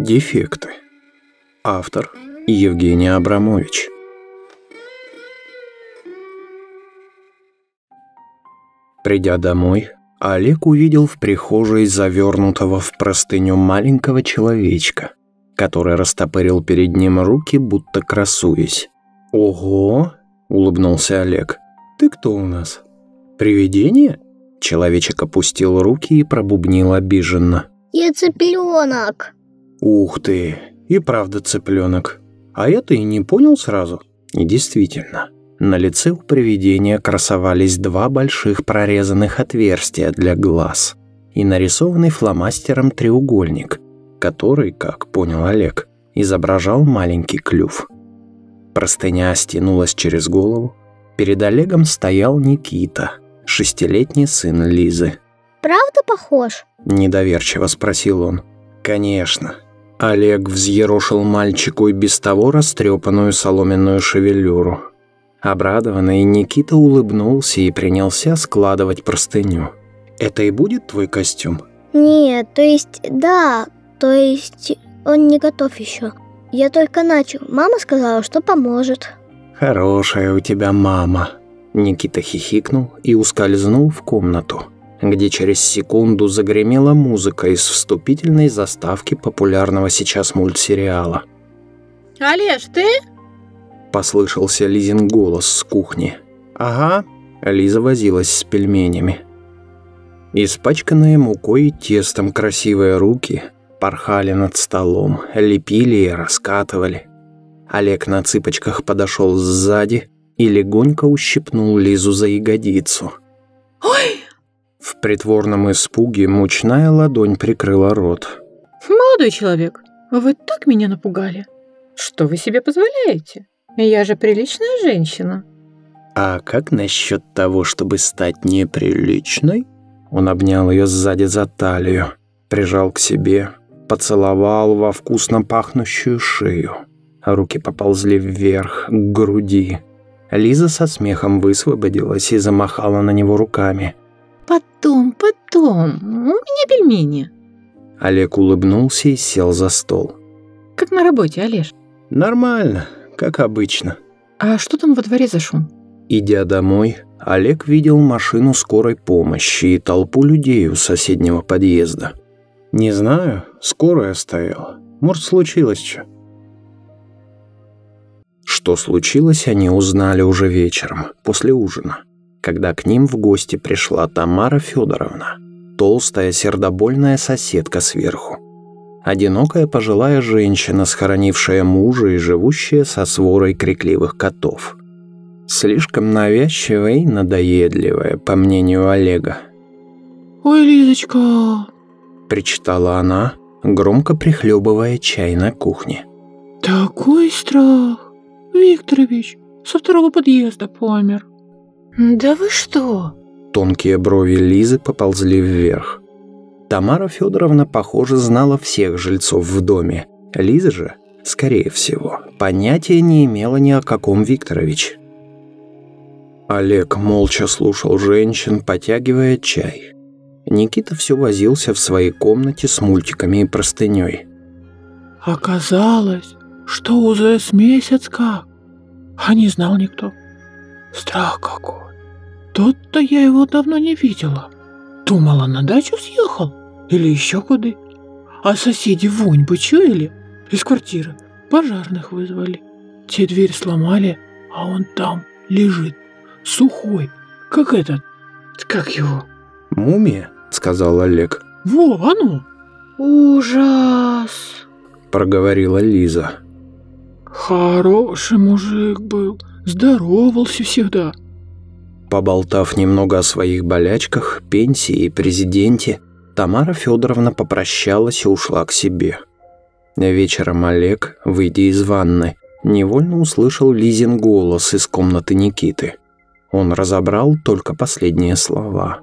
Дефекты. Автор Евгений Абрамович. Придя домой, Олег увидел в прихожей завернутого в простыню маленького человечка, который растопырил перед ним руки, будто красуясь. «Ого!» – улыбнулся Олег. «Ты кто у нас? Привидение?» Человечек опустил руки и пробубнил обиженно. «Я цыпленок!» Ух ты, и правда цыпленок. А я-то и не понял сразу. И действительно, на лице у привидения красовались два больших прорезанных отверстия для глаз и нарисованный фломастером треугольник, который, как понял Олег, изображал маленький клюв. Простыня стянулась через голову. Перед Олегом стоял Никита, шестилетний сын Лизы. «Правда похож?» – недоверчиво спросил он. «Конечно. Олег взъерошил мальчику и без того растрепанную соломенную шевелюру. Обрадованный Никита улыбнулся и принялся складывать простыню. «Это и будет твой костюм?» «Нет, то есть, да, то есть он не готов еще. Я только начал. Мама сказала, что поможет». «Хорошая у тебя мама», — Никита хихикнул и ускользнул в комнату где через секунду загремела музыка из вступительной заставки популярного сейчас мультсериала. «Олеж, ты?» Послышался Лизин голос с кухни. «Ага». Лиза возилась с пельменями. Испачканные мукой и тестом красивые руки порхали над столом, лепили и раскатывали. Олег на цыпочках подошел сзади и легонько ущипнул Лизу за ягодицу. «Ой!» В притворном испуге мучная ладонь прикрыла рот. «Молодой человек, вы так меня напугали. Что вы себе позволяете? Я же приличная женщина». «А как насчет того, чтобы стать неприличной?» Он обнял ее сзади за талию, прижал к себе, поцеловал во вкусно пахнущую шею. Руки поползли вверх, к груди. Лиза со смехом высвободилась и замахала на него руками. Потом, потом. У меня пельмени. Олег улыбнулся и сел за стол. Как на работе, Олеж? Нормально, как обычно. А что там во дворе за шум? Идя домой, Олег видел машину скорой помощи и толпу людей у соседнего подъезда. Не знаю, скорая стояла. Может, случилось что. Что случилось, они узнали уже вечером, после ужина когда к ним в гости пришла Тамара Федоровна, толстая сердобольная соседка сверху. Одинокая пожилая женщина, схоронившая мужа и живущая со сворой крикливых котов. Слишком навязчивая и надоедливая, по мнению Олега. «Ой, Лизочка!» – причитала она, громко прихлебывая чай на кухне. «Такой страх! Викторович со второго подъезда помер. «Да вы что?» Тонкие брови Лизы поползли вверх. Тамара Федоровна, похоже, знала всех жильцов в доме. Лиза же, скорее всего, понятия не имела ни о каком Викторовиче. Олег молча слушал женщин, потягивая чай. Никита все возился в своей комнате с мультиками и простыней. «Оказалось, что УЗС месяц как, а не знал никто. Страх какой. Тот-то я его давно не видела. Думала, на дачу съехал или еще куда. А соседи вонь почуяли из квартиры. Пожарных вызвали. Те дверь сломали, а он там лежит, сухой, как этот, как его? «Мумия», — сказал Олег. «Во, а ну!» «Ужас!» — проговорила Лиза. «Хороший мужик был, здоровался всегда». Поболтав немного о своих болячках, пенсии и президенте, Тамара Федоровна попрощалась и ушла к себе. Вечером Олег, выйдя из ванны, невольно услышал Лизин голос из комнаты Никиты. Он разобрал только последние слова.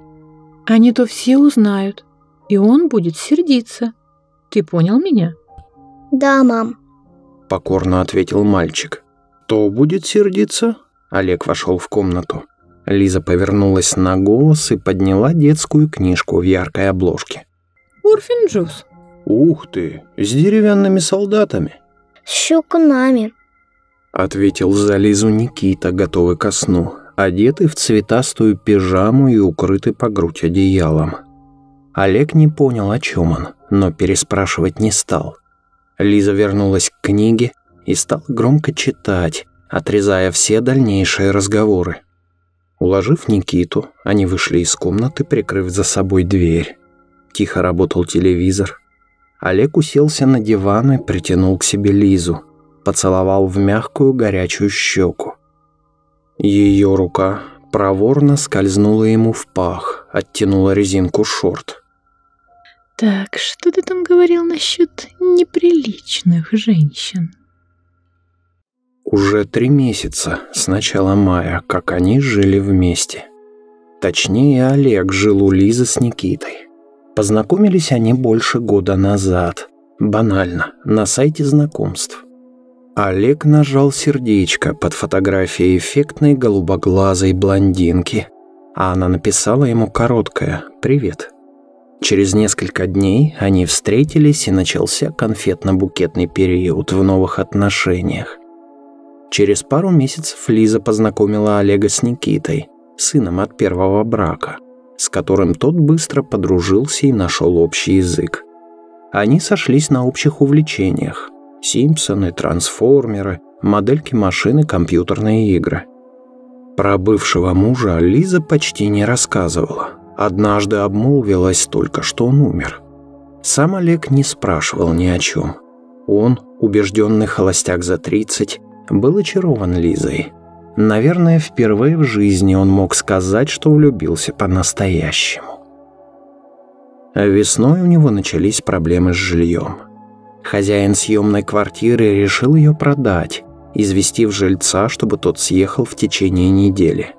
«А не то все узнают, и он будет сердиться. Ты понял меня?» «Да, мам», — покорно ответил мальчик. «Кто будет сердиться?» Олег вошел в комнату. Лиза повернулась на голос и подняла детскую книжку в яркой обложке. «Урфин Джуз. «Ух ты, с деревянными солдатами!» С щелкунами. Ответил за Лизу Никита, готовый ко сну, одетый в цветастую пижаму и укрытый по грудь одеялом. Олег не понял, о чем он, но переспрашивать не стал. Лиза вернулась к книге и стала громко читать, отрезая все дальнейшие разговоры. Уложив Никиту, они вышли из комнаты, прикрыв за собой дверь. Тихо работал телевизор. Олег уселся на диван и притянул к себе Лизу, поцеловал в мягкую горячую щеку. Ее рука проворно скользнула ему в пах, оттянула резинку шорт. Так, что ты там говорил насчет неприличных женщин? Уже три месяца с начала мая, как они жили вместе. Точнее, Олег жил у Лизы с Никитой. Познакомились они больше года назад. Банально, на сайте знакомств. Олег нажал сердечко под фотографией эффектной голубоглазой блондинки, а она написала ему короткое «Привет». Через несколько дней они встретились и начался конфетно-букетный период в новых отношениях. Через пару месяцев Лиза познакомила Олега с Никитой, сыном от первого брака, с которым тот быстро подружился и нашел общий язык. Они сошлись на общих увлечениях – Симпсоны, трансформеры, модельки машины, компьютерные игры. Про бывшего мужа Лиза почти не рассказывала. Однажды обмолвилась только, что он умер. Сам Олег не спрашивал ни о чем. Он, убежденный холостяк за 30, был очарован Лизой. Наверное, впервые в жизни он мог сказать, что влюбился по-настоящему. Весной у него начались проблемы с жильем. Хозяин съемной квартиры решил ее продать, известив жильца, чтобы тот съехал в течение недели.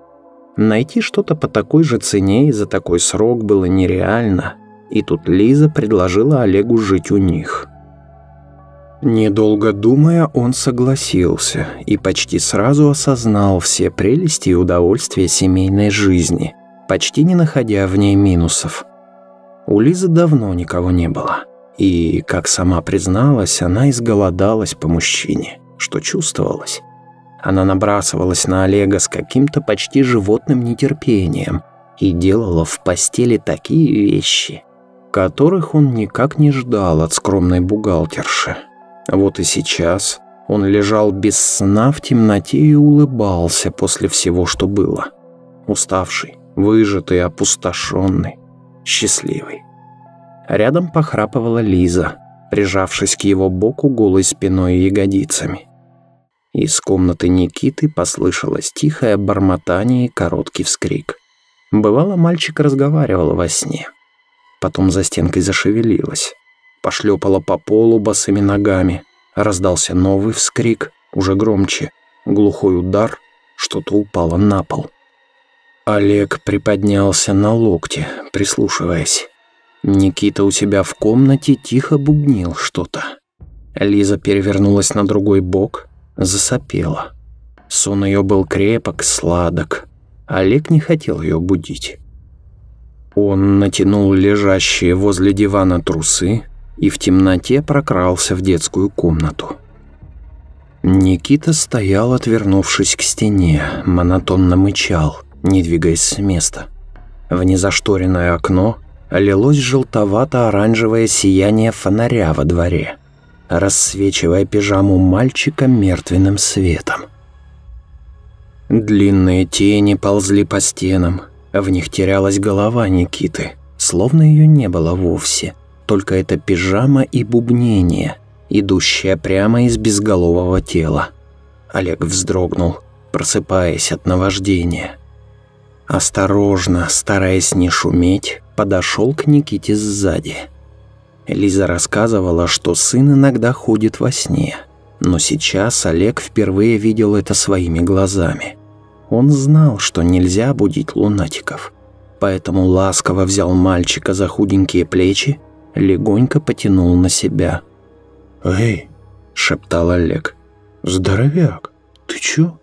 Найти что-то по такой же цене и за такой срок было нереально, и тут Лиза предложила Олегу жить у них – Недолго думая, он согласился и почти сразу осознал все прелести и удовольствия семейной жизни, почти не находя в ней минусов. У Лизы давно никого не было, и, как сама призналась, она изголодалась по мужчине, что чувствовалось. Она набрасывалась на Олега с каким-то почти животным нетерпением и делала в постели такие вещи, которых он никак не ждал от скромной бухгалтерши. Вот и сейчас он лежал без сна в темноте и улыбался после всего, что было. Уставший, выжатый, опустошенный, счастливый. Рядом похрапывала Лиза, прижавшись к его боку голой спиной и ягодицами. Из комнаты Никиты послышалось тихое бормотание и короткий вскрик. Бывало, мальчик разговаривал во сне. Потом за стенкой зашевелилась пошлепала по полу босыми ногами. Раздался новый вскрик, уже громче. Глухой удар, что-то упало на пол. Олег приподнялся на локте, прислушиваясь. Никита у себя в комнате тихо бубнил что-то. Лиза перевернулась на другой бок, засопела. Сон ее был крепок, сладок. Олег не хотел ее будить. Он натянул лежащие возле дивана трусы, и в темноте прокрался в детскую комнату. Никита стоял, отвернувшись к стене, монотонно мычал, не двигаясь с места. В незашторенное окно лилось желтовато-оранжевое сияние фонаря во дворе, рассвечивая пижаму мальчика мертвенным светом. Длинные тени ползли по стенам, в них терялась голова Никиты, словно ее не было вовсе – только это пижама и бубнение, идущее прямо из безголового тела. Олег вздрогнул, просыпаясь от наваждения. Осторожно, стараясь не шуметь, подошел к Никите сзади. Лиза рассказывала, что сын иногда ходит во сне, но сейчас Олег впервые видел это своими глазами. Он знал, что нельзя будить лунатиков, поэтому ласково взял мальчика за худенькие плечи легонько потянул на себя. «Эй!» – шептал Олег. «Здоровяк, ты чё?»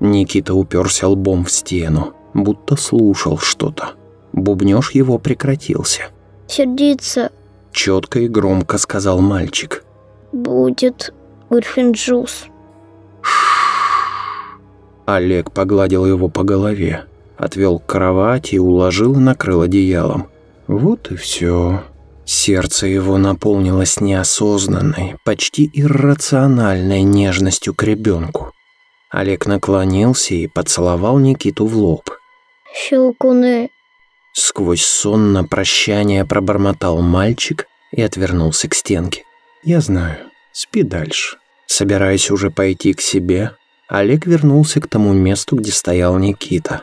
Никита уперся лбом в стену, будто слушал что-то. Бубнёж его прекратился. Сердиться четко и громко сказал мальчик. Будет Гриффинджус. Олег погладил его по голове, отвел к кровати и уложил и накрыл одеялом. Вот и все. Сердце его наполнилось неосознанной, почти иррациональной нежностью к ребенку. Олег наклонился и поцеловал Никиту в лоб. Щелкуны. Сквозь сон на прощание пробормотал мальчик и отвернулся к стенке. «Я знаю. Спи дальше». Собираясь уже пойти к себе, Олег вернулся к тому месту, где стоял Никита.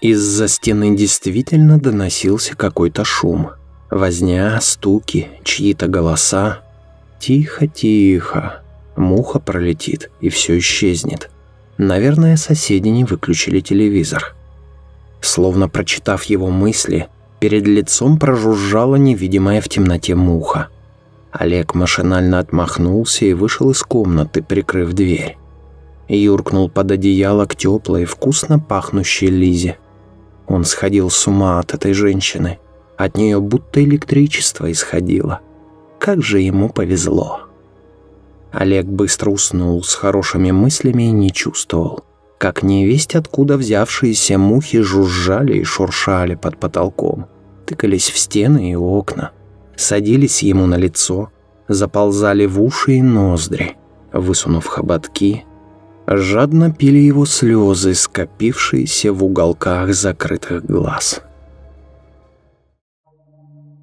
Из-за стены действительно доносился какой-то шум. Возня, стуки, чьи-то голоса. Тихо-тихо. Муха пролетит, и все исчезнет. Наверное, соседи не выключили телевизор. Словно прочитав его мысли, перед лицом прожужжала невидимая в темноте муха. Олег машинально отмахнулся и вышел из комнаты, прикрыв дверь. Юркнул под одеяло к теплой, вкусно пахнущей Лизе. Он сходил с ума от этой женщины. От нее будто электричество исходило. Как же ему повезло. Олег быстро уснул с хорошими мыслями и не чувствовал, как невесть откуда взявшиеся мухи жужжали и шуршали под потолком, тыкались в стены и окна, садились ему на лицо, заползали в уши и ноздри, высунув хоботки, жадно пили его слезы, скопившиеся в уголках закрытых глаз.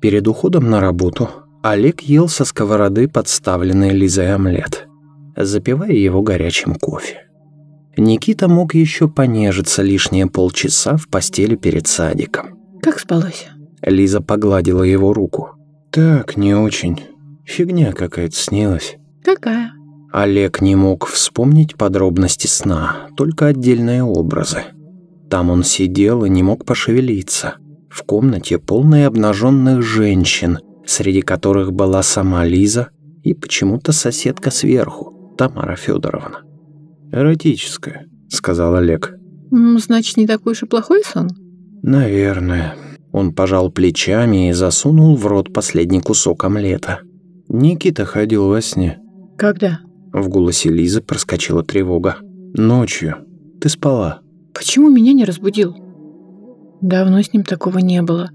Перед уходом на работу Олег ел со сковороды подставленный Лизой омлет, запивая его горячим кофе. Никита мог еще понежиться лишние полчаса в постели перед садиком. Как спалось? Лиза погладила его руку. «Так, не очень. Фигня какая-то снилась». Какая? Олег не мог вспомнить подробности сна, только отдельные образы. Там он сидел и не мог пошевелиться. В комнате полной обнаженных женщин, среди которых была сама Лиза и почему-то соседка сверху, Тамара Федоровна. «Эротическая», — сказал Олег. Значит, не такой уж и плохой сон? «Наверное». Он пожал плечами и засунул в рот последний кусок омлета. Никита ходил во сне. Когда? В голосе Лизы проскочила тревога. «Ночью. Ты спала». Почему меня не разбудил? Давно с ним такого не было.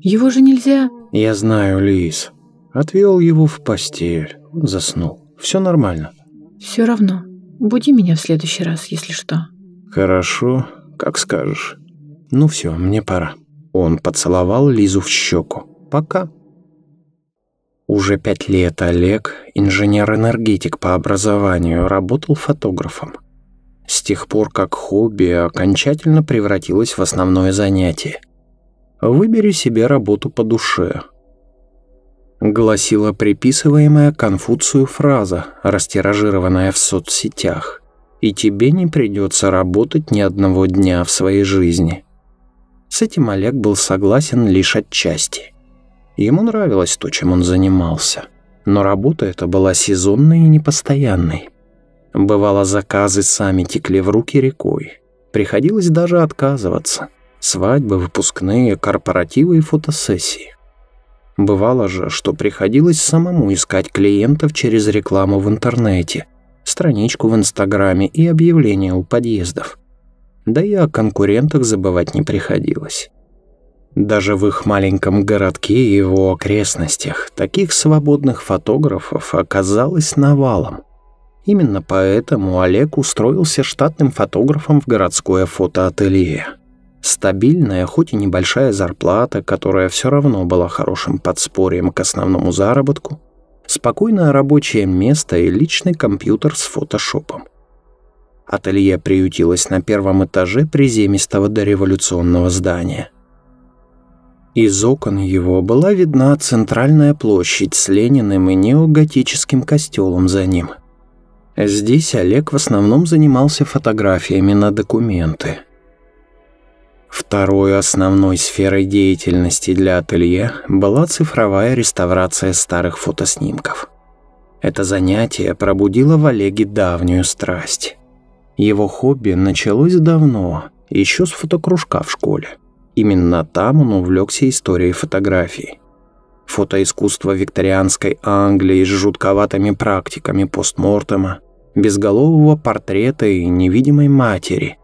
Его же нельзя... «Я знаю, Лиз. Отвел его в постель. Он заснул. Все нормально». Все равно. Буди меня в следующий раз, если что. «Хорошо, как скажешь. Ну все, мне пора». Он поцеловал Лизу в щеку. «Пока». Уже пять лет Олег, инженер-энергетик по образованию, работал фотографом. С тех пор, как хобби окончательно превратилось в основное занятие. «Выбери себе работу по душе», гласила приписываемая Конфуцию фраза, растиражированная в соцсетях. «И тебе не придется работать ни одного дня в своей жизни». С этим Олег был согласен лишь отчасти. Ему нравилось то, чем он занимался. Но работа эта была сезонной и непостоянной. Бывало, заказы сами текли в руки рекой. Приходилось даже отказываться. Свадьбы, выпускные, корпоративы и фотосессии. Бывало же, что приходилось самому искать клиентов через рекламу в интернете, страничку в Инстаграме и объявления у подъездов. Да и о конкурентах забывать не приходилось. Даже в их маленьком городке и его окрестностях таких свободных фотографов оказалось навалом. Именно поэтому Олег устроился штатным фотографом в городское фотоателье. Стабильная, хоть и небольшая зарплата, которая все равно была хорошим подспорьем к основному заработку, спокойное рабочее место и личный компьютер с фотошопом. Ателье приютилось на первом этаже приземистого дореволюционного здания. Из окон его была видна центральная площадь с Лениным и неоготическим костелом за ним. Здесь Олег в основном занимался фотографиями на документы – Второй основной сферой деятельности для ателье была цифровая реставрация старых фотоснимков. Это занятие пробудило в Олеге давнюю страсть. Его хобби началось давно, еще с фотокружка в школе. Именно там он увлекся историей фотографии. фотоискусство викторианской Англии с жутковатыми практиками постмортема, безголового портрета и невидимой матери,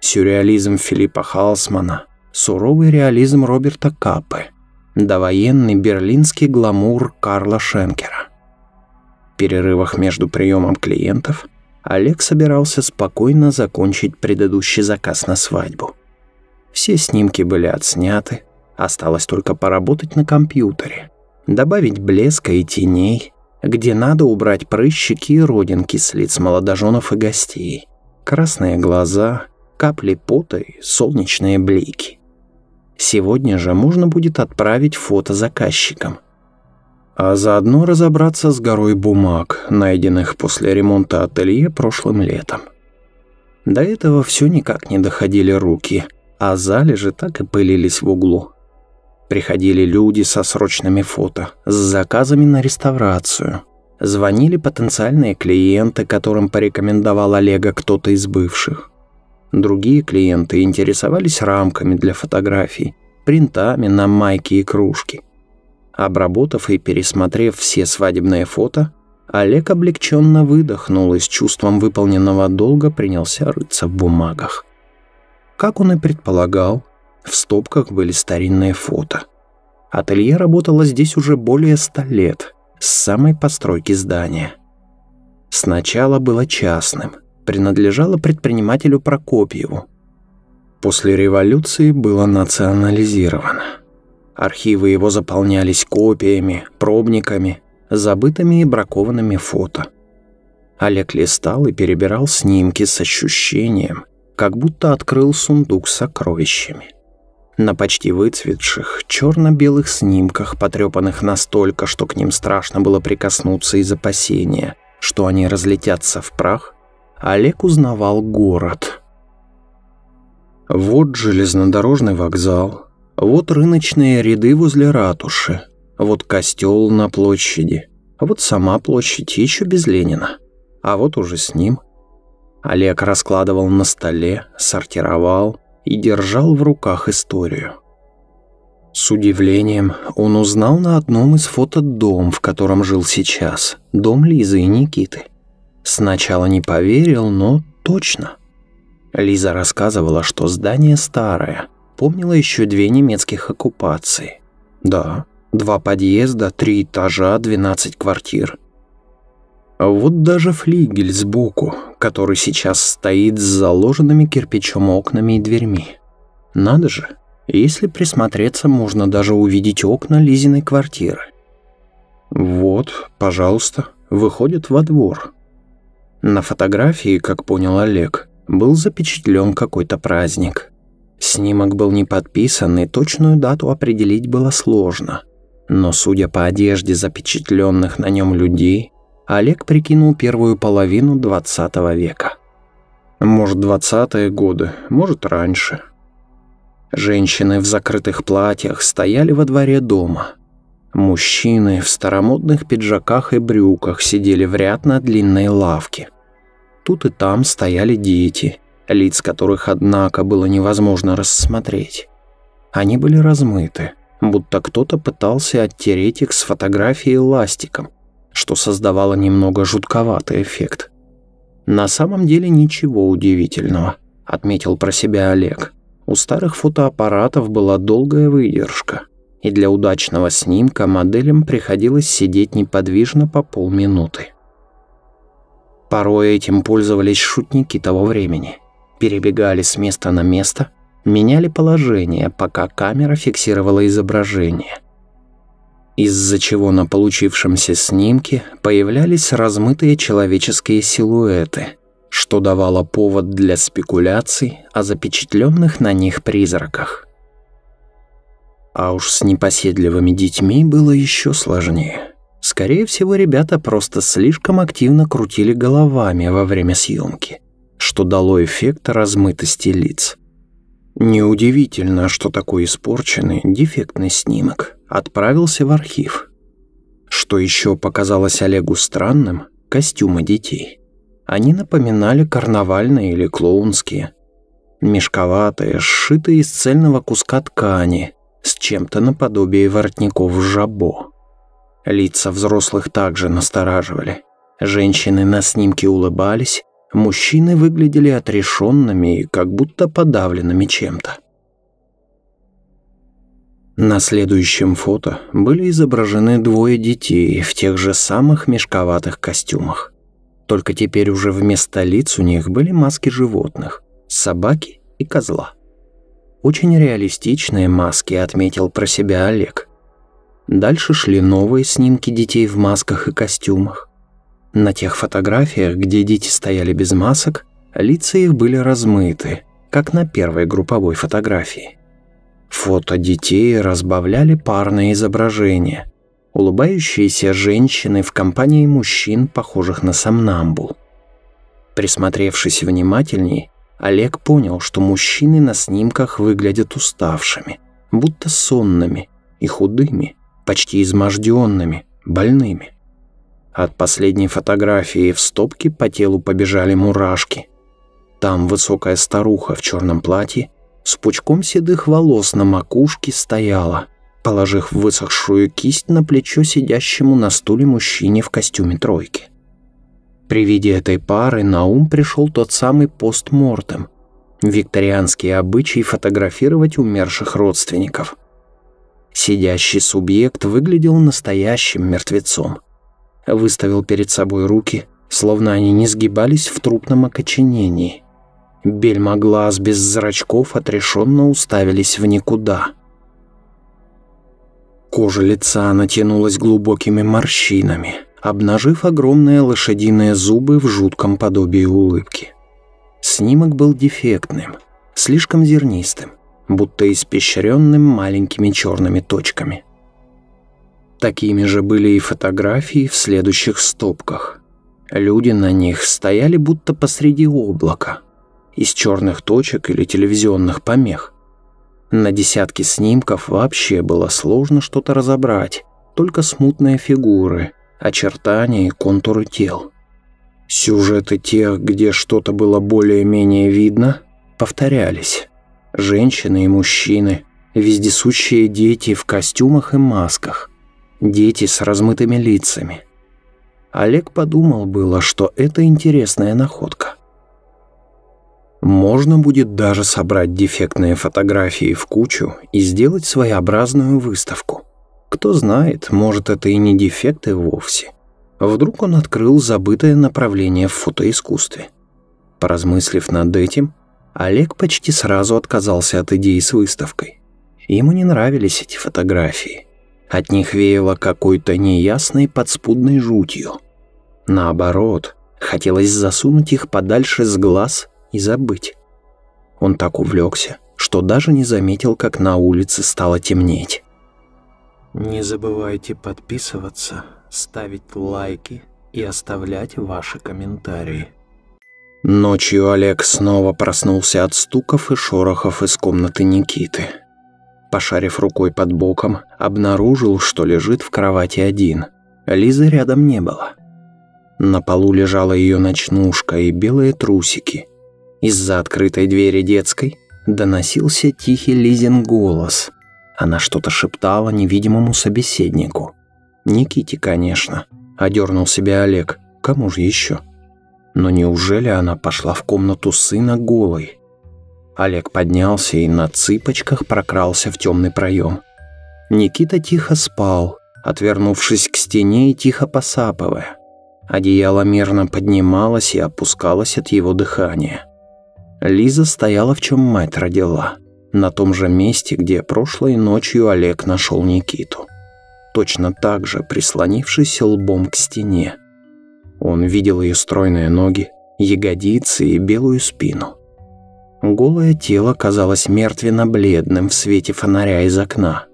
сюрреализм Филиппа Халсмана, суровый реализм Роберта Каппы, довоенный берлинский гламур Карла Шенкера. В перерывах между приемом клиентов Олег собирался спокойно закончить предыдущий заказ на свадьбу. Все снимки были отсняты, осталось только поработать на компьютере, добавить блеска и теней, где надо убрать прыщики и родинки с лиц молодоженов и гостей, красные глаза, капли пота и солнечные блики. Сегодня же можно будет отправить фото заказчикам. А заодно разобраться с горой бумаг, найденных после ремонта ателье прошлым летом. До этого все никак не доходили руки, а залежи так и пылились в углу. Приходили люди со срочными фото, с заказами на реставрацию. Звонили потенциальные клиенты, которым порекомендовал Олега кто-то из бывших. Другие клиенты интересовались рамками для фотографий, принтами на майки и кружки. Обработав и пересмотрев все свадебные фото, Олег облегченно выдохнул и с чувством выполненного долга принялся рыться в бумагах. Как он и предполагал, в стопках были старинные фото. Ателье работало здесь уже более ста лет, с самой постройки здания. Сначала было частным, принадлежало предпринимателю Прокопьеву. После революции было национализировано. Архивы его заполнялись копиями, пробниками, забытыми и бракованными фото. Олег листал и перебирал снимки с ощущением, как будто открыл сундук с сокровищами. На почти выцветших, черно-белых снимках, потрепанных настолько, что к ним страшно было прикоснуться из опасения, что они разлетятся в прах, Олег узнавал город. Вот железнодорожный вокзал, вот рыночные ряды возле ратуши, вот костел на площади, вот сама площадь еще без Ленина, а вот уже с ним. Олег раскладывал на столе, сортировал, и держал в руках историю. С удивлением он узнал на одном из фото дом, в котором жил сейчас, дом Лизы и Никиты. Сначала не поверил, но точно. Лиза рассказывала, что здание старое, помнила еще две немецких оккупации. Да, два подъезда, три этажа, 12 квартир. Вот даже флигель сбоку, который сейчас стоит с заложенными кирпичом окнами и дверьми. Надо же, если присмотреться, можно даже увидеть окна Лизиной квартиры. Вот, пожалуйста, выходит во двор. На фотографии, как понял Олег, был запечатлен какой-то праздник. Снимок был не подписан, и точную дату определить было сложно. Но судя по одежде запечатленных на нем людей, Олег прикинул первую половину 20 века. Может, 20-е годы, может, раньше. Женщины в закрытых платьях стояли во дворе дома. Мужчины в старомодных пиджаках и брюках сидели в ряд на длинной лавке. Тут и там стояли дети, лиц которых, однако, было невозможно рассмотреть. Они были размыты, будто кто-то пытался оттереть их с фотографии ластиком, что создавало немного жутковатый эффект. «На самом деле ничего удивительного», — отметил про себя Олег. У старых фотоаппаратов была долгая выдержка, и для удачного снимка моделям приходилось сидеть неподвижно по полминуты. Порой этим пользовались шутники того времени. Перебегали с места на место, меняли положение, пока камера фиксировала изображение из-за чего на получившемся снимке появлялись размытые человеческие силуэты, что давало повод для спекуляций о запечатленных на них призраках. А уж с непоседливыми детьми было еще сложнее. Скорее всего, ребята просто слишком активно крутили головами во время съемки, что дало эффект размытости лиц. Неудивительно, что такой испорченный, дефектный снимок отправился в архив. Что еще показалось Олегу странным – костюмы детей. Они напоминали карнавальные или клоунские. Мешковатые, сшитые из цельного куска ткани, с чем-то наподобие воротников жабо. Лица взрослых также настораживали. Женщины на снимке улыбались, мужчины выглядели отрешенными и как будто подавленными чем-то. На следующем фото были изображены двое детей в тех же самых мешковатых костюмах. Только теперь уже вместо лиц у них были маски животных – собаки и козла. Очень реалистичные маски, отметил про себя Олег. Дальше шли новые снимки детей в масках и костюмах. На тех фотографиях, где дети стояли без масок, лица их были размыты, как на первой групповой фотографии. Фото детей разбавляли парные изображения. Улыбающиеся женщины в компании мужчин, похожих на сомнамбул. Присмотревшись внимательней, Олег понял, что мужчины на снимках выглядят уставшими, будто сонными и худыми, почти изможденными, больными. От последней фотографии в стопке по телу побежали мурашки. Там высокая старуха в черном платье с пучком седых волос на макушке стояла, положив высохшую кисть на плечо сидящему на стуле мужчине в костюме тройки. При виде этой пары на ум пришел тот самый постмортем, викторианский обычай фотографировать умерших родственников. Сидящий субъект выглядел настоящим мертвецом. Выставил перед собой руки, словно они не сгибались в трупном окоченении. Бельма глаз без зрачков отрешенно уставились в никуда. Кожа лица натянулась глубокими морщинами, обнажив огромные лошадиные зубы в жутком подобии улыбки. Снимок был дефектным, слишком зернистым, будто испещренным маленькими черными точками. Такими же были и фотографии в следующих стопках. Люди на них стояли будто посреди облака, из черных точек или телевизионных помех. На десятке снимков вообще было сложно что-то разобрать, только смутные фигуры, очертания и контуры тел. Сюжеты тех, где что-то было более-менее видно, повторялись. Женщины и мужчины, вездесущие дети в костюмах и масках, дети с размытыми лицами. Олег подумал было, что это интересная находка. Можно будет даже собрать дефектные фотографии в кучу и сделать своеобразную выставку. Кто знает, может это и не дефекты вовсе. Вдруг он открыл забытое направление в фотоискусстве. Поразмыслив над этим, Олег почти сразу отказался от идеи с выставкой. Ему не нравились эти фотографии. От них веяло какой-то неясной подспудной жутью. Наоборот, хотелось засунуть их подальше с глаз и забыть. Он так увлекся, что даже не заметил, как на улице стало темнеть. Не забывайте подписываться, ставить лайки и оставлять ваши комментарии. Ночью Олег снова проснулся от стуков и шорохов из комнаты Никиты. Пошарив рукой под боком, обнаружил, что лежит в кровати один. Лизы рядом не было. На полу лежала ее ночнушка и белые трусики – из-за открытой двери детской доносился тихий Лизин голос. Она что-то шептала невидимому собеседнику. Никите, конечно. Одернул себя Олег. Кому же еще? Но неужели она пошла в комнату сына голой? Олег поднялся и на цыпочках прокрался в темный проем. Никита тихо спал, отвернувшись к стене и тихо посапывая. Одеяло мирно поднималось и опускалось от его дыхания. Лиза стояла в чем мать родила, на том же месте, где прошлой ночью Олег нашел Никиту. Точно так же прислонившись лбом к стене. Он видел ее стройные ноги, ягодицы и белую спину. Голое тело казалось мертвенно-бледным в свете фонаря из окна.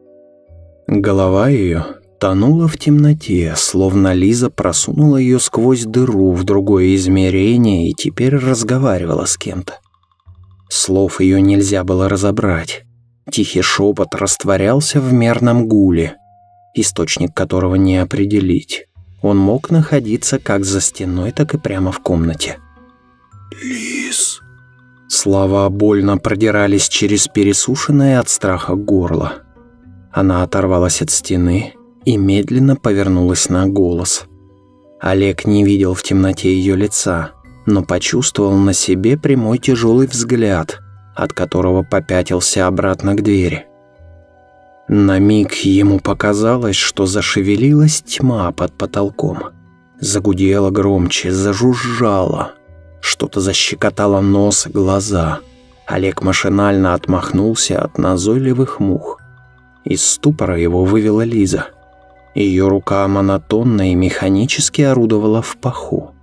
Голова ее тонула в темноте, словно Лиза просунула ее сквозь дыру в другое измерение и теперь разговаривала с кем-то. Слов ее нельзя было разобрать. Тихий шепот растворялся в мерном гуле, источник которого не определить. Он мог находиться как за стеной, так и прямо в комнате. «Лис!» Слова больно продирались через пересушенное от страха горло. Она оторвалась от стены и медленно повернулась на голос. Олег не видел в темноте ее лица, но почувствовал на себе прямой тяжелый взгляд, от которого попятился обратно к двери. На миг ему показалось, что зашевелилась тьма под потолком. Загудела громче, зажужжала. Что-то защекотало нос глаза. Олег машинально отмахнулся от назойливых мух. Из ступора его вывела Лиза. Ее рука монотонно и механически орудовала в паху.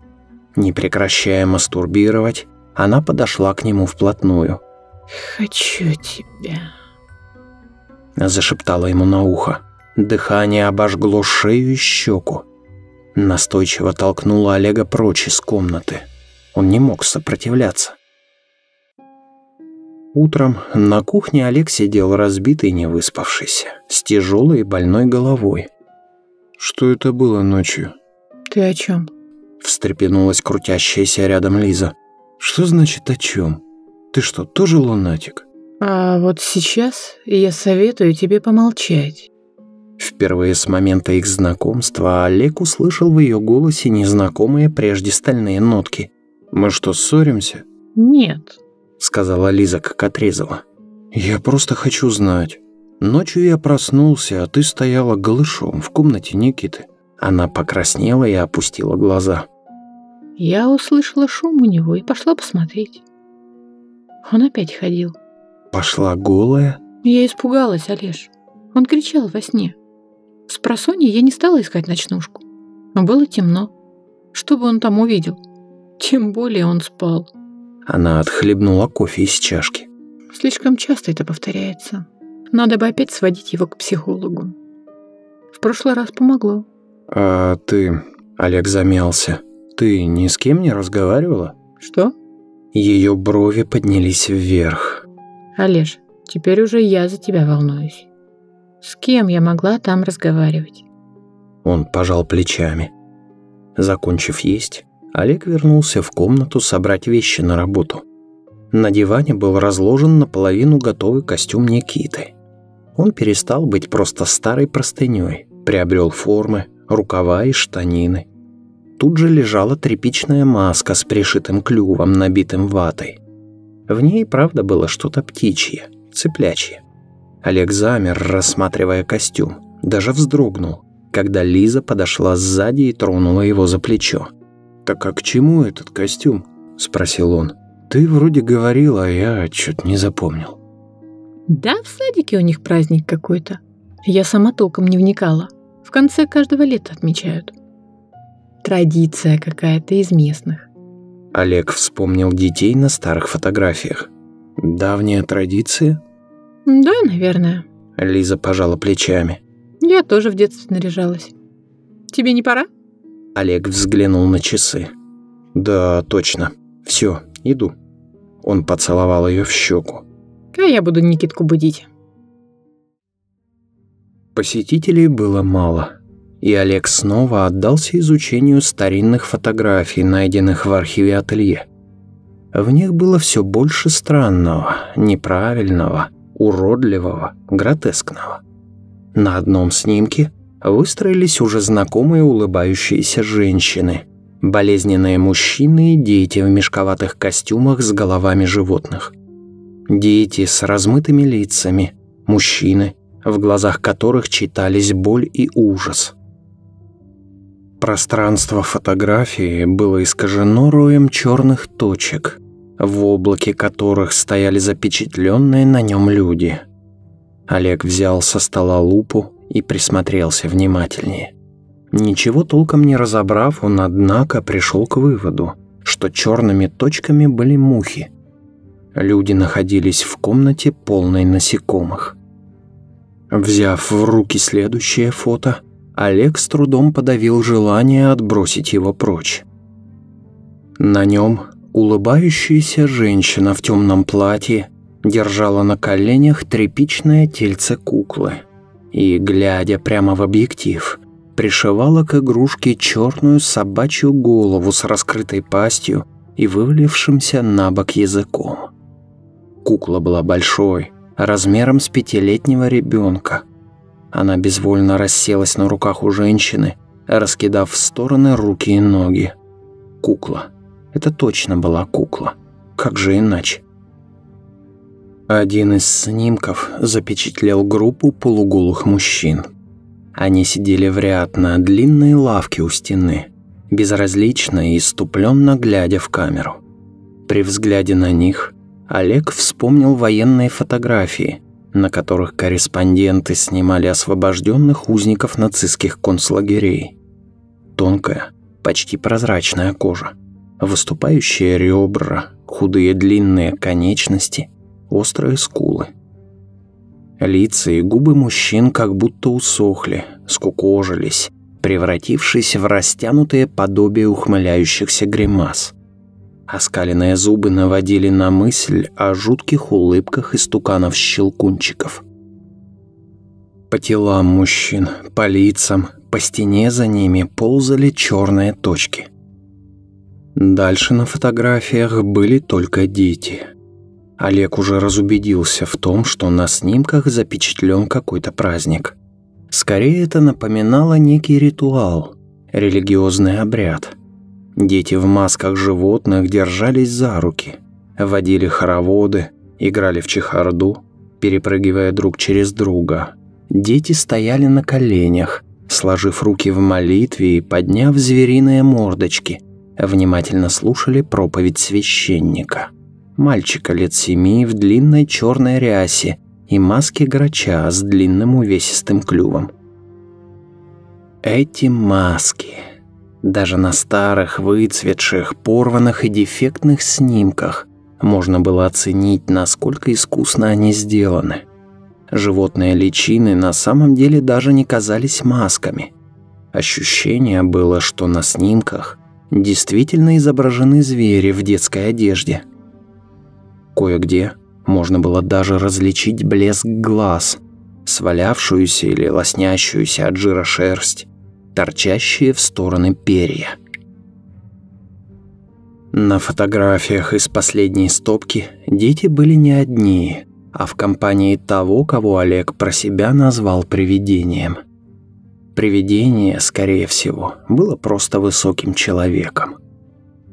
Не прекращая мастурбировать, она подошла к нему вплотную. «Хочу тебя», — зашептала ему на ухо. Дыхание обожгло шею и щеку. Настойчиво толкнула Олега прочь из комнаты. Он не мог сопротивляться. Утром на кухне Олег сидел разбитый и невыспавшийся, с тяжелой и больной головой. «Что это было ночью?» «Ты о чем?» встрепенулась крутящаяся рядом Лиза. «Что значит о чем? Ты что, тоже лунатик?» «А вот сейчас я советую тебе помолчать». Впервые с момента их знакомства Олег услышал в ее голосе незнакомые прежде стальные нотки. «Мы что, ссоримся?» «Нет», — сказала Лиза, как отрезала. «Я просто хочу знать. Ночью я проснулся, а ты стояла голышом в комнате Никиты». Она покраснела и опустила глаза. Я услышала шум у него и пошла посмотреть. Он опять ходил. Пошла голая? Я испугалась, Олеж. Он кричал во сне. С просонья я не стала искать ночнушку. Но было темно. Что бы он там увидел? Тем более он спал. Она отхлебнула кофе из чашки. Слишком часто это повторяется. Надо бы опять сводить его к психологу. В прошлый раз помогло. А ты... Олег замялся. Ты ни с кем не разговаривала? Что? Ее брови поднялись вверх. Олеж, теперь уже я за тебя волнуюсь. С кем я могла там разговаривать? Он пожал плечами. Закончив есть, Олег вернулся в комнату собрать вещи на работу. На диване был разложен наполовину готовый костюм Никиты. Он перестал быть просто старой простыней, приобрел формы, рукава и штанины – Тут же лежала тряпичная маска с пришитым клювом, набитым ватой. В ней, правда, было что-то птичье, цыплячье. Олег замер, рассматривая костюм, даже вздрогнул, когда Лиза подошла сзади и тронула его за плечо. «Так а к чему этот костюм?» – спросил он. «Ты вроде говорила, а я что-то не запомнил». «Да, в садике у них праздник какой-то. Я сама толком не вникала. В конце каждого лета отмечают традиция какая-то из местных. Олег вспомнил детей на старых фотографиях. Давняя традиция? Да, наверное. Лиза пожала плечами. Я тоже в детстве наряжалась. Тебе не пора? Олег взглянул на часы. Да, точно. Все, иду. Он поцеловал ее в щеку. А я буду Никитку будить. Посетителей было мало и Олег снова отдался изучению старинных фотографий, найденных в архиве ателье. В них было все больше странного, неправильного, уродливого, гротескного. На одном снимке выстроились уже знакомые улыбающиеся женщины, болезненные мужчины и дети в мешковатых костюмах с головами животных. Дети с размытыми лицами, мужчины, в глазах которых читались боль и ужас – Пространство фотографии было искажено роем черных точек, в облаке которых стояли запечатленные на нем люди. Олег взял со стола лупу и присмотрелся внимательнее. Ничего толком не разобрав, он, однако, пришел к выводу, что черными точками были мухи. Люди находились в комнате полной насекомых. Взяв в руки следующее фото, Олег с трудом подавил желание отбросить его прочь. На нем улыбающаяся женщина в темном платье держала на коленях тряпичное тельце куклы и, глядя прямо в объектив, пришивала к игрушке черную собачью голову с раскрытой пастью и вывалившимся на бок языком. Кукла была большой, размером с пятилетнего ребенка – Она безвольно расселась на руках у женщины, раскидав в стороны руки и ноги. Кукла. Это точно была кукла. Как же иначе? Один из снимков запечатлел группу полуголых мужчин. Они сидели в ряд на длинной лавке у стены, безразлично и иступленно глядя в камеру. При взгляде на них Олег вспомнил военные фотографии, на которых корреспонденты снимали освобожденных узников нацистских концлагерей. Тонкая, почти прозрачная кожа, выступающие ребра, худые длинные конечности, острые скулы. Лица и губы мужчин как будто усохли, скукожились, превратившись в растянутые подобие ухмыляющихся гримас. Оскаленные зубы наводили на мысль о жутких улыбках истуканов-щелкунчиков. По телам мужчин, по лицам, по стене за ними ползали черные точки. Дальше на фотографиях были только дети. Олег уже разубедился в том, что на снимках запечатлен какой-то праздник. Скорее это напоминало некий ритуал, религиозный обряд – Дети в масках животных держались за руки, водили хороводы, играли в чехарду, перепрыгивая друг через друга. Дети стояли на коленях, сложив руки в молитве и подняв звериные мордочки, внимательно слушали проповедь священника. Мальчика лет семи в длинной черной рясе и маске грача с длинным увесистым клювом. Эти маски даже на старых, выцветших, порванных и дефектных снимках можно было оценить, насколько искусно они сделаны. Животные личины на самом деле даже не казались масками. Ощущение было, что на снимках действительно изображены звери в детской одежде. Кое-где можно было даже различить блеск глаз, свалявшуюся или лоснящуюся от жира шерсть, торчащие в стороны перья. На фотографиях из последней стопки дети были не одни, а в компании того, кого Олег про себя назвал привидением. Привидение, скорее всего, было просто высоким человеком,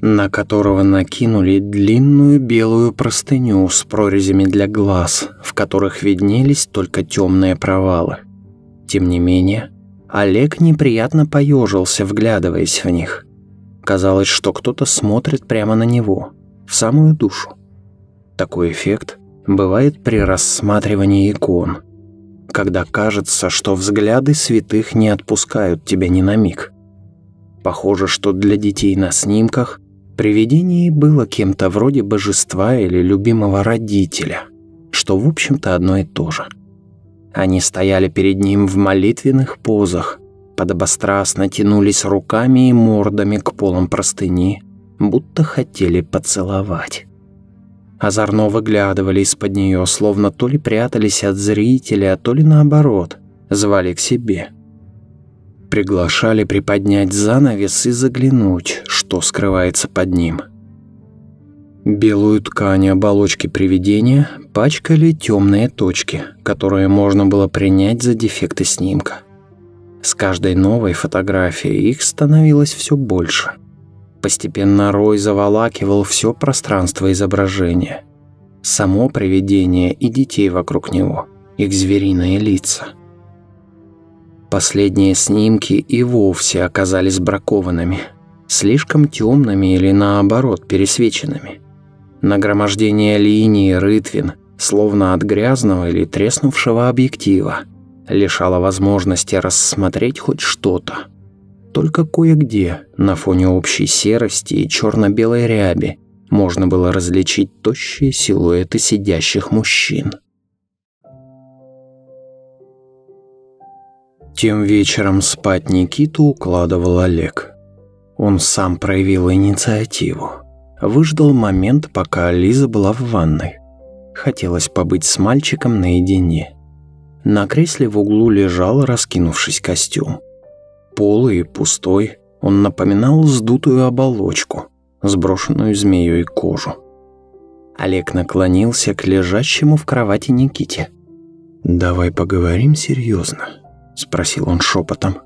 на которого накинули длинную белую простыню с прорезями для глаз, в которых виднелись только темные провалы. Тем не менее, Олег неприятно поежился, вглядываясь в них. Казалось, что кто-то смотрит прямо на него, в самую душу. Такой эффект бывает при рассматривании икон, когда кажется, что взгляды святых не отпускают тебя ни на миг. Похоже, что для детей на снимках привидение было кем-то вроде божества или любимого родителя, что в общем-то одно и то же – они стояли перед ним в молитвенных позах, подобострастно тянулись руками и мордами к полам простыни, будто хотели поцеловать. Озорно выглядывали из-под нее, словно то ли прятались от зрителя, то ли наоборот, звали к себе. Приглашали приподнять занавес и заглянуть, что скрывается под ним – Белую ткань оболочки привидения пачкали темные точки, которые можно было принять за дефекты снимка. С каждой новой фотографией их становилось все больше. Постепенно рой заволакивал все пространство изображения. Само привидение и детей вокруг него, их звериные лица. Последние снимки и вовсе оказались бракованными, слишком темными или наоборот пересвеченными – Нагромождение линий, рытвин, словно от грязного или треснувшего объектива, лишало возможности рассмотреть хоть что-то. Только кое-где, на фоне общей серости и черно-белой ряби, можно было различить тощие силуэты сидящих мужчин. Тем вечером спать Никиту укладывал Олег. Он сам проявил инициативу выждал момент, пока Лиза была в ванной. Хотелось побыть с мальчиком наедине. На кресле в углу лежал, раскинувшись костюм. Полый и пустой, он напоминал сдутую оболочку, сброшенную змеей кожу. Олег наклонился к лежащему в кровати Никите. «Давай поговорим серьезно. Спросил он шепотом.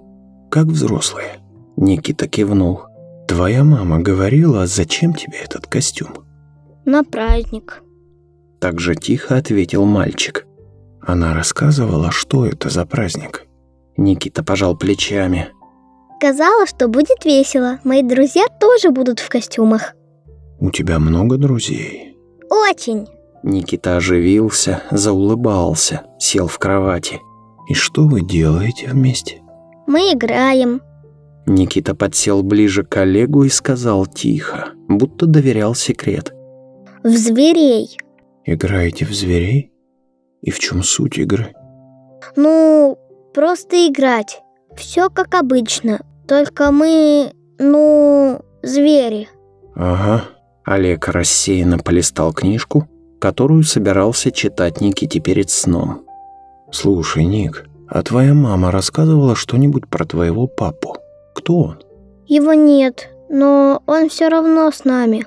Как взрослые. Никита кивнул. Твоя мама говорила, зачем тебе этот костюм? На праздник. Так же тихо ответил мальчик. Она рассказывала, что это за праздник. Никита пожал плечами. Сказала, что будет весело. Мои друзья тоже будут в костюмах. У тебя много друзей? Очень. Никита оживился, заулыбался, сел в кровати. И что вы делаете вместе? Мы играем. Никита подсел ближе к Олегу и сказал тихо, будто доверял секрет. В зверей. Играете в зверей? И в чем суть игры? Ну, просто играть. Все как обычно. Только мы, ну, звери. Ага. Олег рассеянно полистал книжку, которую собирался читать Никите перед сном. «Слушай, Ник, а твоя мама рассказывала что-нибудь про твоего папу? Кто он?» Его нет, но он все равно с нами.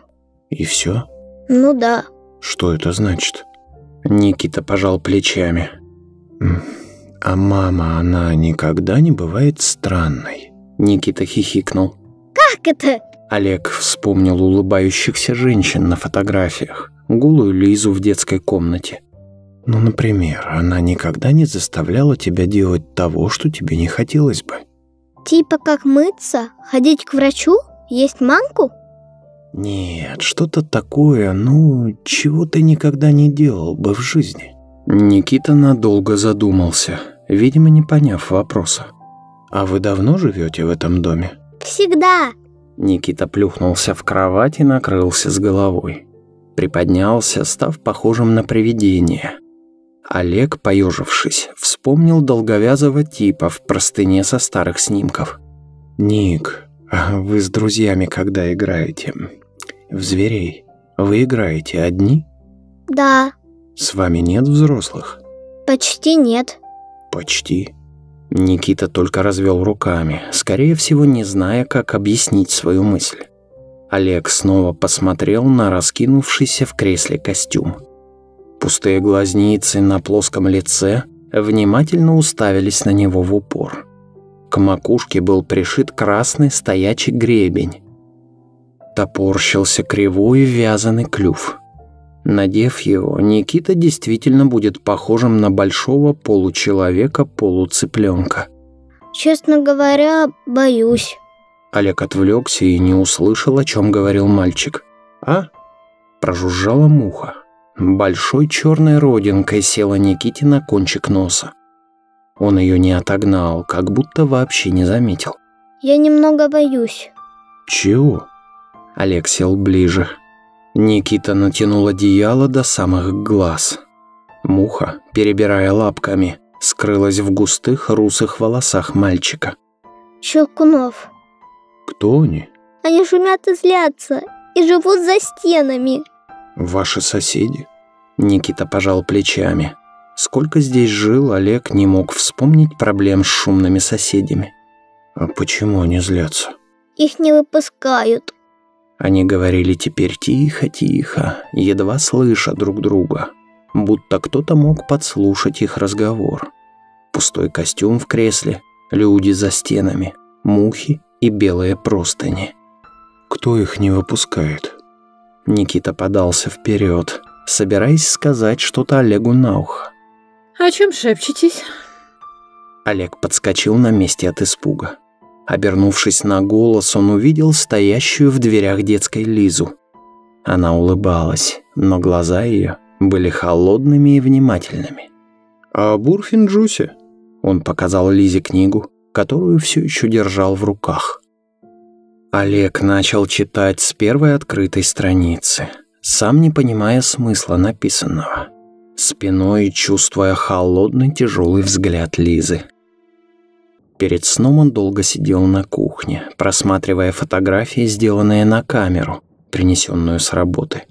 «И все? Ну да. Что это значит?» Никита пожал плечами. «М, «А мама, она никогда не бывает странной?» Никита хихикнул. Как это? Олег вспомнил улыбающихся женщин на фотографиях, голую Лизу в детской комнате. Ну, например, она никогда не заставляла тебя делать того, что тебе не хотелось бы. Типа как мыться, ходить к врачу, есть манку? Нет, что-то такое, ну, чего ты никогда не делал бы в жизни. Никита надолго задумался, видимо, не поняв вопроса. А вы давно живете в этом доме? Всегда. Никита плюхнулся в кровать и накрылся с головой. Приподнялся, став похожим на привидение. Олег, поежившись, вспомнил долговязого типа в простыне со старых снимков. «Ник, вы с друзьями когда играете? В зверей? Вы играете одни? Да, С вами нет взрослых?» почти нет. «Почти». Никита только развел руками, скорее всего, не зная, как объяснить свою мысль. Олег снова посмотрел на раскинувшийся в кресле костюм. Пустые глазницы на плоском лице внимательно уставились на него в упор. К макушке был пришит красный стоячий гребень. Топорщился кривой вязаный клюв. Надев его, Никита действительно будет похожим на большого получеловека-полуцыпленка. Честно говоря, боюсь. Олег отвлекся и не услышал, о чем говорил мальчик. «А?» Прожужжала муха. Большой черной родинкой села Никите на кончик носа. Он ее не отогнал, как будто вообще не заметил. Я немного боюсь. «Чего?» Олег сел ближе. Никита натянул одеяло до самых глаз. Муха, перебирая лапками, скрылась в густых русых волосах мальчика. Щелкунов. «Кто они?» Они шумят и злятся. И живут за стенами. «Ваши соседи?» Никита пожал плечами. Сколько здесь жил, Олег не мог вспомнить проблем с шумными соседями. А почему они злятся? Их не выпускают. Они говорили теперь тихо-тихо, едва слыша друг друга, будто кто-то мог подслушать их разговор. Пустой костюм в кресле, люди за стенами, мухи и белые простыни. Кто их не выпускает? Никита подался вперед, собираясь сказать что-то Олегу на ухо. О чем шепчетесь? Олег подскочил на месте от испуга. Обернувшись на голос, он увидел стоящую в дверях детской Лизу. Она улыбалась, но глаза ее были холодными и внимательными. «А Бурфинджусе?» Он показал Лизе книгу, которую все еще держал в руках. Олег начал читать с первой открытой страницы, сам не понимая смысла написанного, спиной чувствуя холодный тяжелый взгляд Лизы. Перед сном он долго сидел на кухне, просматривая фотографии, сделанные на камеру, принесенную с работы.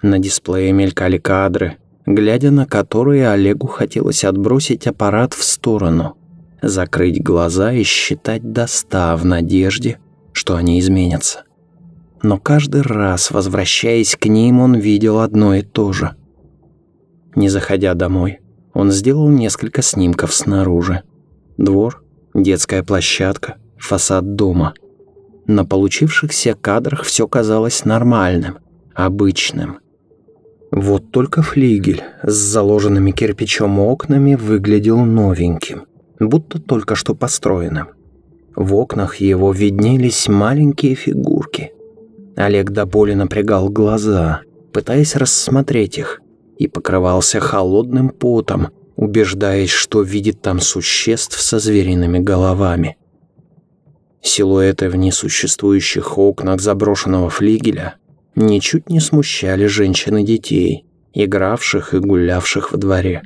На дисплее мелькали кадры, глядя на которые Олегу хотелось отбросить аппарат в сторону, закрыть глаза и считать до ста в надежде, что они изменятся. Но каждый раз, возвращаясь к ним, он видел одно и то же. Не заходя домой, он сделал несколько снимков снаружи. Двор, детская площадка, фасад дома. На получившихся кадрах все казалось нормальным, обычным. Вот только флигель с заложенными кирпичом окнами выглядел новеньким, будто только что построенным. В окнах его виднелись маленькие фигурки. Олег до боли напрягал глаза, пытаясь рассмотреть их, и покрывался холодным потом, убеждаясь, что видит там существ со звериными головами. Силуэты в несуществующих окнах заброшенного флигеля ничуть не смущали женщин и детей, игравших и гулявших во дворе.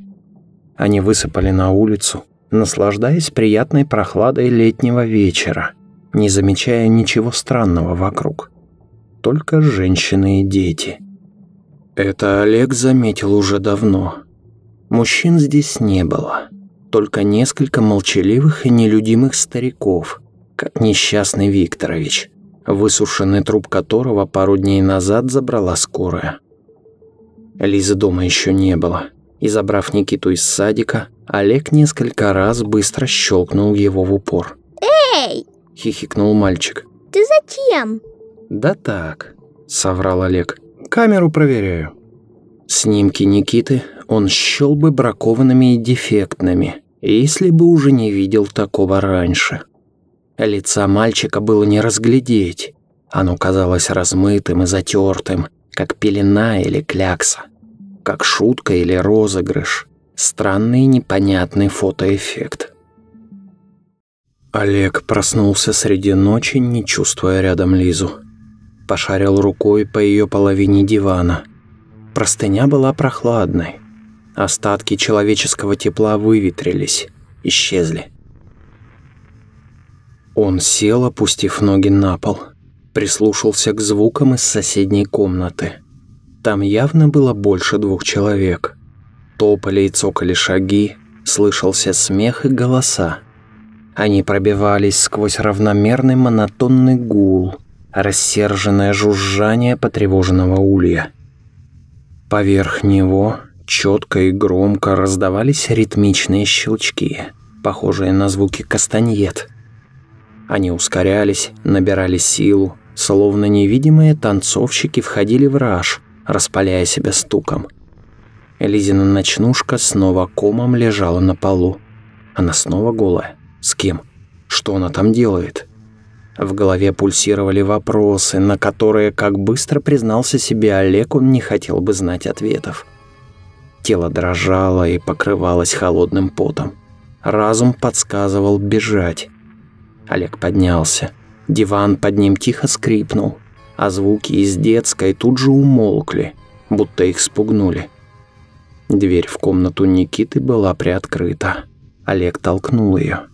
Они высыпали на улицу, наслаждаясь приятной прохладой летнего вечера, не замечая ничего странного вокруг. Только женщины и дети. Это Олег заметил уже давно. Мужчин здесь не было, только несколько молчаливых и нелюдимых стариков, как несчастный Викторович, высушенный труп которого пару дней назад забрала скорая. Лизы дома еще не было, и забрав Никиту из садика, Олег несколько раз быстро щелкнул его в упор. Эй, – хихикнул мальчик. ты зачем? «Да так», – соврал Олег. «Камеру проверяю». Снимки Никиты он счел бы бракованными и дефектными, если бы уже не видел такого раньше. Лица мальчика было не разглядеть. Оно казалось размытым и затертым, как пелена или клякса, как шутка или розыгрыш. Странный непонятный фотоэффект. Олег проснулся среди ночи, не чувствуя рядом Лизу. Пошарил рукой по ее половине дивана. Простыня была прохладной. Остатки человеческого тепла выветрились, исчезли. Он сел, опустив ноги на пол, прислушался к звукам из соседней комнаты. Там явно было больше двух человек. Топали и цокали шаги, слышался смех и голоса. Они пробивались сквозь равномерный монотонный гул, рассерженное жужжание потревоженного улья. Поверх него четко и громко раздавались ритмичные щелчки, похожие на звуки кастаньет. Они ускорялись, набирали силу, словно невидимые танцовщики входили в раж, распаляя себя стуком. Лизина ночнушка снова комом лежала на полу. Она снова голая. С кем? Что она там делает? В голове пульсировали вопросы, на которые, как быстро признался себе Олег, он не хотел бы знать ответов. Тело дрожало и покрывалось холодным потом. Разум подсказывал бежать. Олег поднялся. Диван под ним тихо скрипнул, а звуки из детской тут же умолкли, будто их спугнули. Дверь в комнату Никиты была приоткрыта. Олег толкнул ее.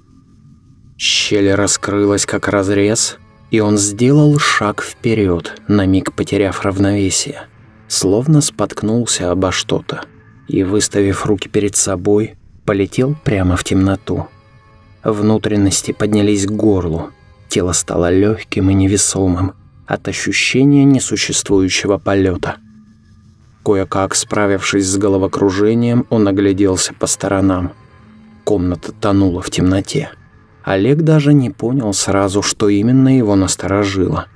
Щель раскрылась как разрез, и он сделал шаг вперед, на миг потеряв равновесие, словно споткнулся обо что-то и, выставив руки перед собой, полетел прямо в темноту. Внутренности поднялись к горлу, тело стало легким и невесомым от ощущения несуществующего полета. Кое-как справившись с головокружением, он огляделся по сторонам. Комната тонула в темноте. Олег даже не понял сразу, что именно его насторожило.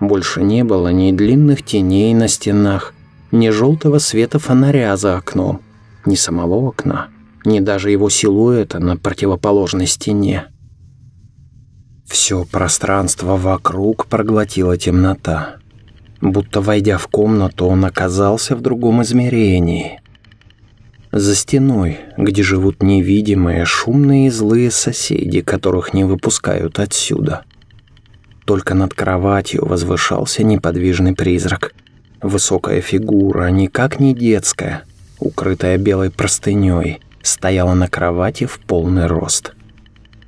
Больше не было ни длинных теней на стенах, ни желтого света фонаря за окном, ни самого окна, ни даже его силуэта на противоположной стене. Все пространство вокруг проглотила темнота. Будто войдя в комнату, он оказался в другом измерении, за стеной, где живут невидимые, шумные и злые соседи, которых не выпускают отсюда. Только над кроватью возвышался неподвижный призрак. Высокая фигура, никак не детская, укрытая белой простыней, стояла на кровати в полный рост.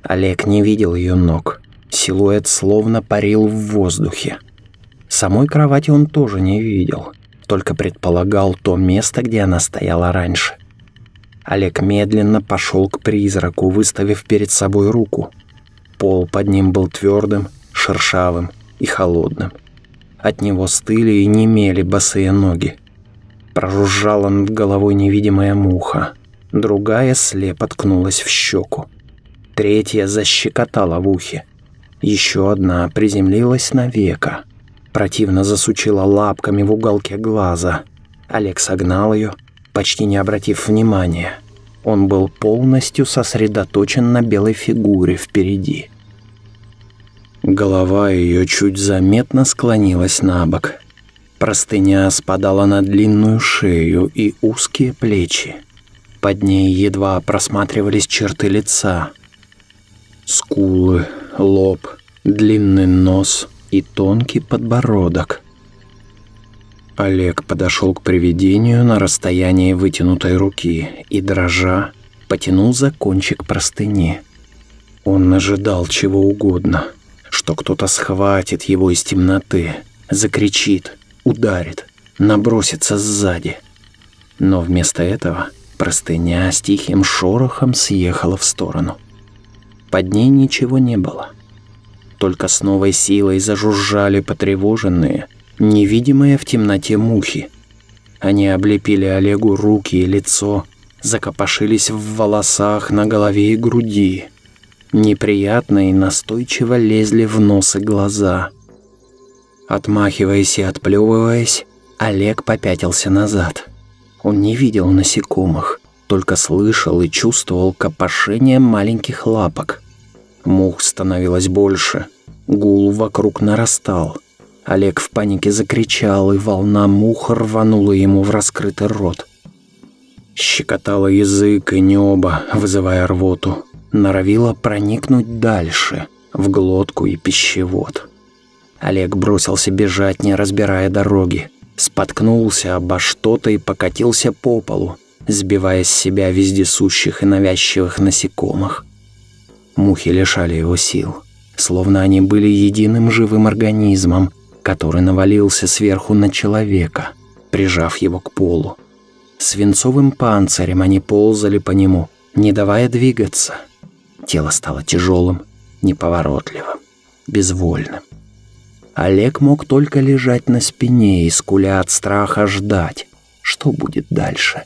Олег не видел ее ног. Силуэт словно парил в воздухе. Самой кровати он тоже не видел, только предполагал то место, где она стояла раньше. Олег медленно пошел к призраку, выставив перед собой руку. Пол под ним был твердым, шершавым и холодным. От него стыли и немели босые ноги. Прожужжала над головой невидимая муха. Другая слепо ткнулась в щеку. Третья защекотала в ухе. Еще одна приземлилась на века. Противно засучила лапками в уголке глаза. Олег согнал ее, почти не обратив внимания. Он был полностью сосредоточен на белой фигуре впереди. Голова ее чуть заметно склонилась на бок. Простыня спадала на длинную шею и узкие плечи. Под ней едва просматривались черты лица. Скулы, лоб, длинный нос и тонкий подбородок. Олег подошел к привидению на расстоянии вытянутой руки и, дрожа, потянул за кончик простыни. Он ожидал чего угодно, что кто-то схватит его из темноты, закричит, ударит, набросится сзади. Но вместо этого простыня с тихим шорохом съехала в сторону. Под ней ничего не было. Только с новой силой зажужжали потревоженные, невидимые в темноте мухи. Они облепили Олегу руки и лицо, закопошились в волосах на голове и груди. Неприятно и настойчиво лезли в нос и глаза. Отмахиваясь и отплевываясь, Олег попятился назад. Он не видел насекомых, только слышал и чувствовал копошение маленьких лапок. Мух становилось больше, гул вокруг нарастал. Олег в панике закричал, и волна мух рванула ему в раскрытый рот. Щекотала язык и небо, вызывая рвоту. Норовила проникнуть дальше, в глотку и пищевод. Олег бросился бежать, не разбирая дороги. Споткнулся обо что-то и покатился по полу, сбивая с себя вездесущих и навязчивых насекомых. Мухи лишали его сил, словно они были единым живым организмом, который навалился сверху на человека, прижав его к полу. Свинцовым панцирем они ползали по нему, не давая двигаться. Тело стало тяжелым, неповоротливым, безвольным. Олег мог только лежать на спине и, скуля от страха, ждать, что будет дальше.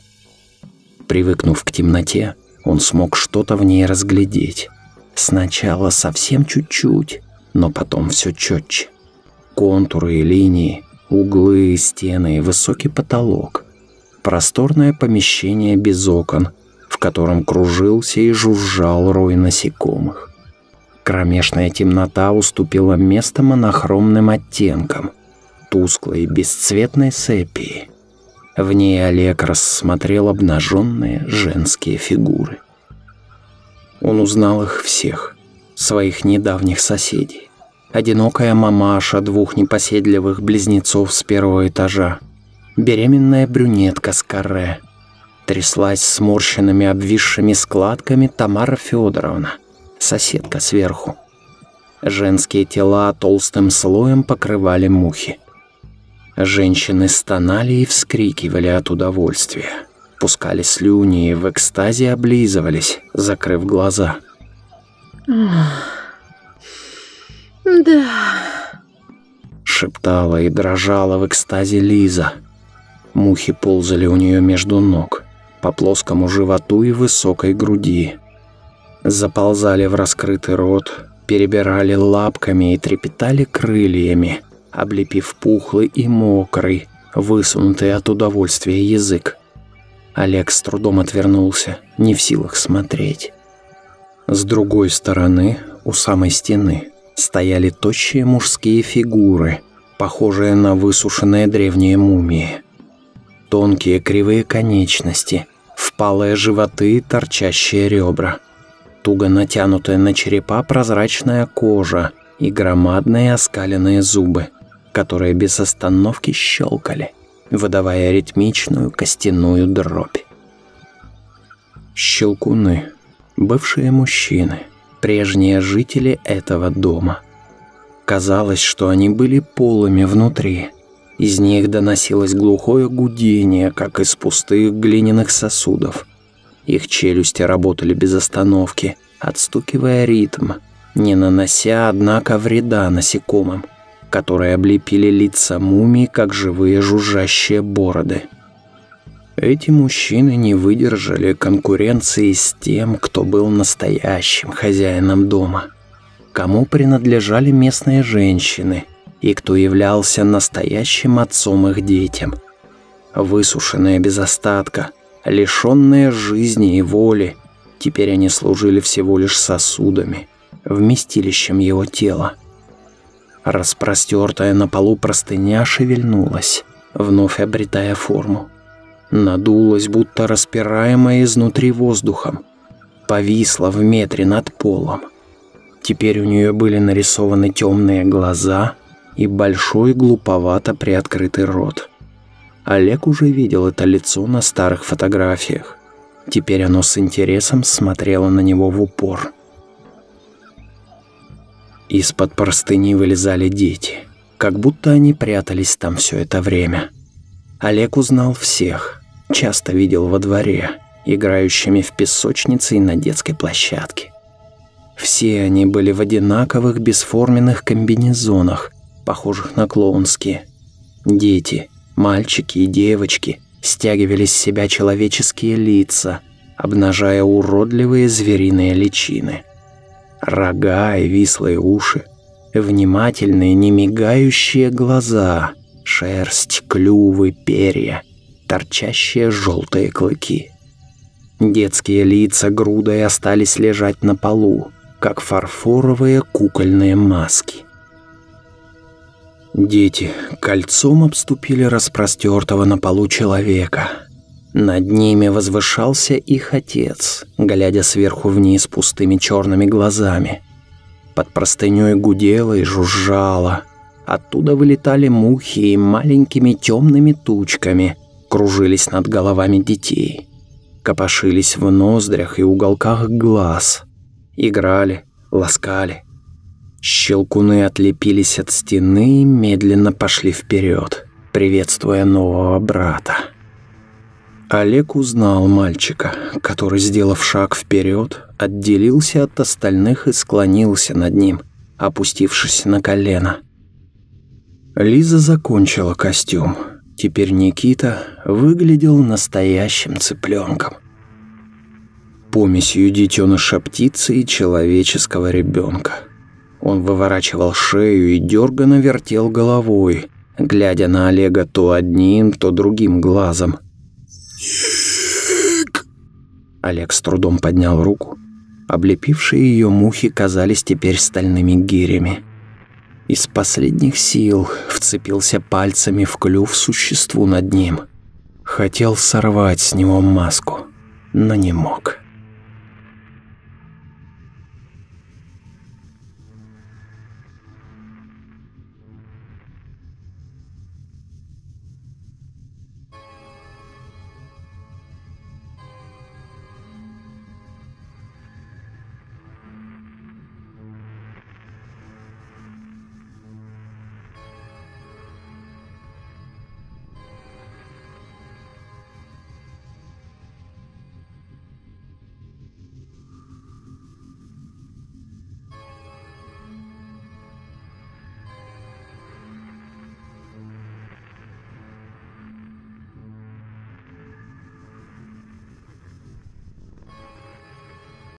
Привыкнув к темноте, он смог что-то в ней разглядеть. Сначала совсем чуть-чуть, но потом все четче контуры и линии, углы, стены и высокий потолок. Просторное помещение без окон, в котором кружился и жужжал рой насекомых. Кромешная темнота уступила место монохромным оттенкам, тусклой бесцветной сепии. В ней Олег рассмотрел обнаженные женские фигуры. Он узнал их всех, своих недавних соседей одинокая мамаша двух непоседливых близнецов с первого этажа, беременная брюнетка с каре. Тряслась сморщенными обвисшими складками Тамара Федоровна, соседка сверху. Женские тела толстым слоем покрывали мухи. Женщины стонали и вскрикивали от удовольствия. Пускали слюни и в экстазе облизывались, закрыв глаза. Ах. «Да...» Шептала и дрожала в экстазе Лиза. Мухи ползали у нее между ног, по плоскому животу и высокой груди. Заползали в раскрытый рот, перебирали лапками и трепетали крыльями, облепив пухлый и мокрый, высунутый от удовольствия язык. Олег с трудом отвернулся, не в силах смотреть. С другой стороны, у самой стены, стояли тощие мужские фигуры, похожие на высушенные древние мумии. Тонкие кривые конечности, впалые животы и торчащие ребра. Туго натянутая на черепа прозрачная кожа и громадные оскаленные зубы, которые без остановки щелкали, выдавая ритмичную костяную дробь. Щелкуны, бывшие мужчины – прежние жители этого дома. Казалось, что они были полыми внутри. Из них доносилось глухое гудение, как из пустых глиняных сосудов. Их челюсти работали без остановки, отстукивая ритм, не нанося, однако, вреда насекомым, которые облепили лица мумии, как живые жужжащие бороды. Эти мужчины не выдержали конкуренции с тем, кто был настоящим хозяином дома, кому принадлежали местные женщины и кто являлся настоящим отцом их детям. Высушенные без остатка, лишенные жизни и воли, теперь они служили всего лишь сосудами, вместилищем его тела. Распростертая на полу простыня шевельнулась, вновь обретая форму. Надулась, будто распираемая изнутри воздухом. Повисла в метре над полом. Теперь у нее были нарисованы темные глаза и большой глуповато приоткрытый рот. Олег уже видел это лицо на старых фотографиях. Теперь оно с интересом смотрело на него в упор. Из-под простыни вылезали дети, как будто они прятались там все это время. Олег узнал всех, часто видел во дворе, играющими в песочнице и на детской площадке. Все они были в одинаковых бесформенных комбинезонах, похожих на клоунские. Дети, мальчики и девочки стягивали с себя человеческие лица, обнажая уродливые звериные личины рога и вислые уши, внимательные, немигающие глаза, шерсть, клювы, перья, торчащие желтые клыки. Детские лица грудой остались лежать на полу, как фарфоровые кукольные маски. Дети кольцом обступили распростертого на полу человека – над ними возвышался их отец, глядя сверху вниз пустыми черными глазами. Под простыней гудело и жужжало. Оттуда вылетали мухи и маленькими темными тучками кружились над головами детей. Копошились в ноздрях и уголках глаз. Играли, ласкали. Щелкуны отлепились от стены и медленно пошли вперед, приветствуя нового брата. Олег узнал мальчика, который, сделав шаг вперед, отделился от остальных и склонился над ним, опустившись на колено. Лиза закончила костюм. Теперь Никита выглядел настоящим цыпленком. Помесью детеныша птицы и человеческого ребенка. Он выворачивал шею и дерганно вертел головой, глядя на Олега то одним, то другим глазом – «Ник!» Олег с трудом поднял руку. Облепившие ее мухи казались теперь стальными гирями. Из последних сил вцепился пальцами в клюв существу над ним. Хотел сорвать с него маску, но не мог.